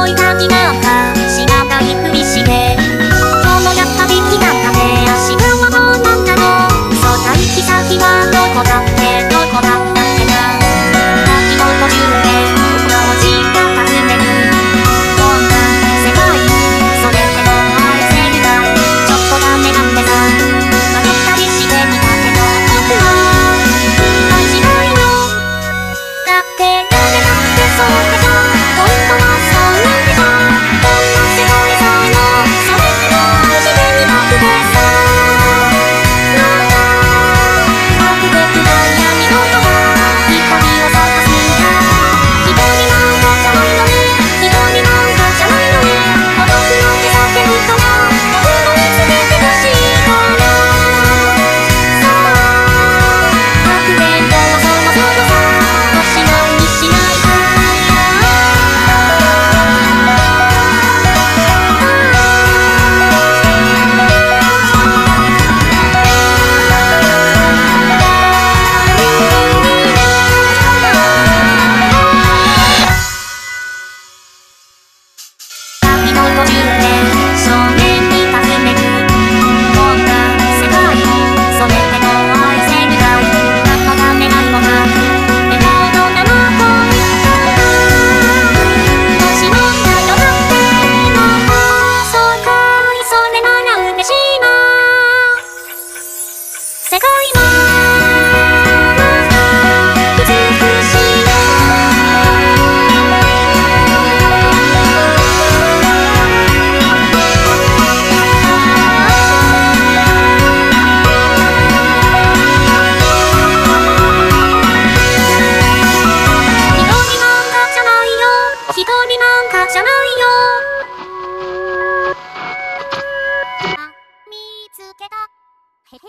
思いたけた。へへ。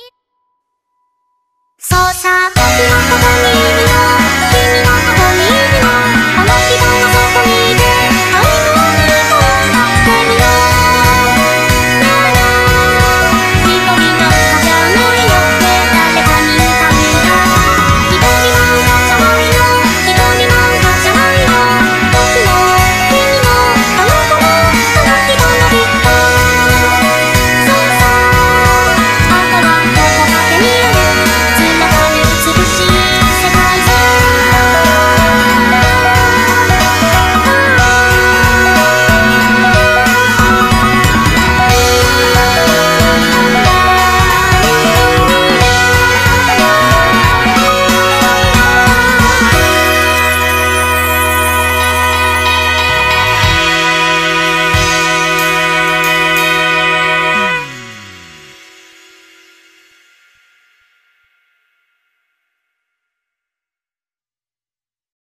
そうさ、僕のことに